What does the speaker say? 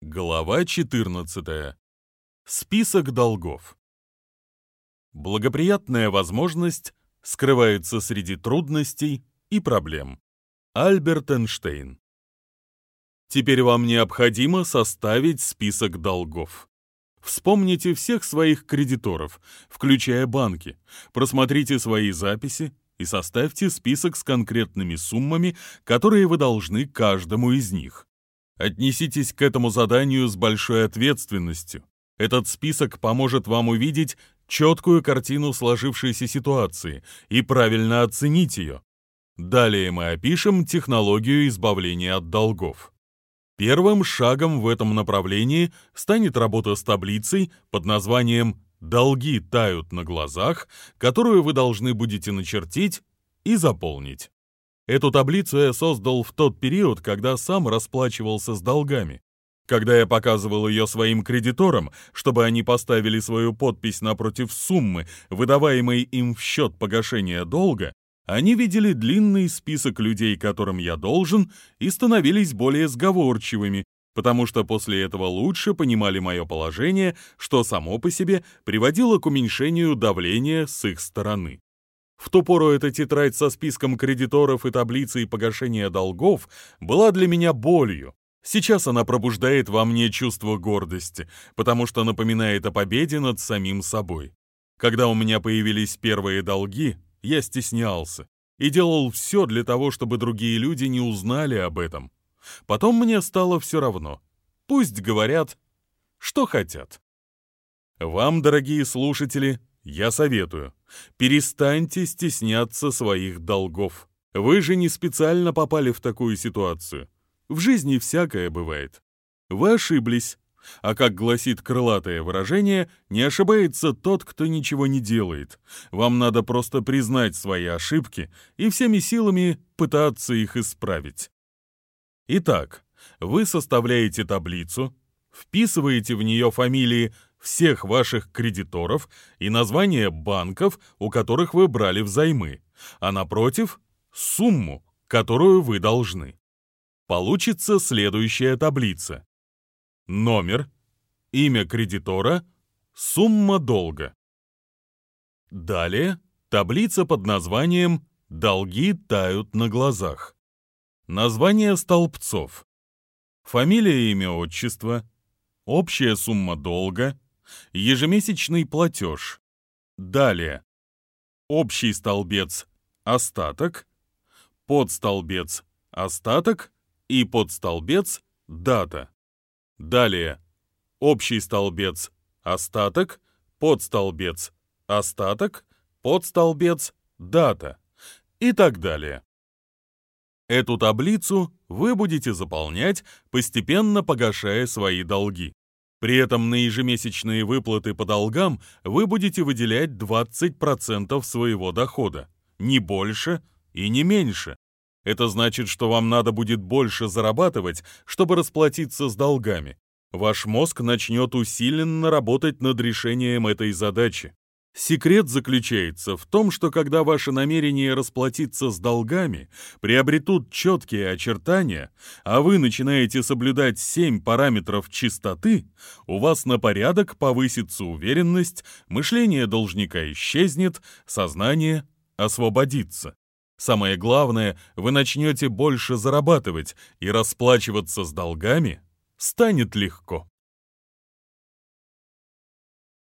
Глава 14. Список долгов. Благоприятная возможность скрывается среди трудностей и проблем. Альберт Эйнштейн. Теперь вам необходимо составить список долгов. Вспомните всех своих кредиторов, включая банки, просмотрите свои записи и составьте список с конкретными суммами, которые вы должны каждому из них. Отнеситесь к этому заданию с большой ответственностью. Этот список поможет вам увидеть четкую картину сложившейся ситуации и правильно оценить ее. Далее мы опишем технологию избавления от долгов. Первым шагом в этом направлении станет работа с таблицей под названием «Долги тают на глазах», которую вы должны будете начертить и заполнить. Эту таблицу я создал в тот период, когда сам расплачивался с долгами. Когда я показывал ее своим кредиторам, чтобы они поставили свою подпись напротив суммы, выдаваемой им в счет погашения долга, они видели длинный список людей, которым я должен, и становились более сговорчивыми, потому что после этого лучше понимали мое положение, что само по себе приводило к уменьшению давления с их стороны. В ту пору эта тетрадь со списком кредиторов и таблицей погашения долгов была для меня болью. Сейчас она пробуждает во мне чувство гордости, потому что напоминает о победе над самим собой. Когда у меня появились первые долги, я стеснялся и делал все для того, чтобы другие люди не узнали об этом. Потом мне стало все равно. Пусть говорят, что хотят. Вам, дорогие слушатели, я советую, перестаньте стесняться своих долгов. Вы же не специально попали в такую ситуацию. В жизни всякое бывает. Вы ошиблись. А как гласит крылатое выражение, не ошибается тот, кто ничего не делает. Вам надо просто признать свои ошибки и всеми силами пытаться их исправить. Итак, вы составляете таблицу, вписываете в нее фамилии всех ваших кредиторов и названия банков, у которых вы брали взаймы, а напротив — сумму, которую вы должны. Получится следующая таблица. Номер, имя кредитора, сумма долга. Далее таблица под названием «Долги тают на глазах». Название столбцов. Фамилия, имя, отчество. Общая сумма долга. Ежемесячный платеж. Далее. Общий столбец «Остаток», подстолбец «Остаток» и подстолбец «Дата». Далее. Общий столбец «Остаток», подстолбец «Остаток», подстолбец «Дата» и так далее. Эту таблицу вы будете заполнять, постепенно погашая свои долги. При этом на ежемесячные выплаты по долгам вы будете выделять 20% своего дохода, не больше и не меньше. Это значит, что вам надо будет больше зарабатывать, чтобы расплатиться с долгами. Ваш мозг начнет усиленно работать над решением этой задачи. Секрет заключается в том, что когда ваши намерения расплатиться с долгами приобретут четкие очертания, а вы начинаете соблюдать семь параметров чистоты, у вас на порядок повысится уверенность, мышление должника исчезнет, сознание освободится. Самое главное, вы начнете больше зарабатывать, и расплачиваться с долгами станет легко.